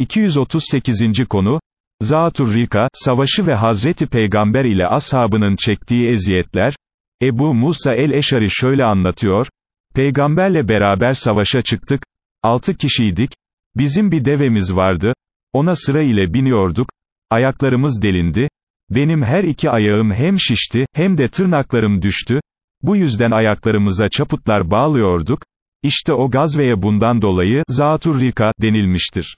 238. konu, Zatur Rika, savaşı ve Hazreti Peygamber ile ashabının çektiği eziyetler, Ebu Musa el-Eşari şöyle anlatıyor, Peygamberle beraber savaşa çıktık, altı kişiydik, bizim bir devemiz vardı, ona sıra ile biniyorduk, ayaklarımız delindi, benim her iki ayağım hem şişti, hem de tırnaklarım düştü, bu yüzden ayaklarımıza çaputlar bağlıyorduk, işte o gazveye bundan dolayı, Zatur Rika, denilmiştir.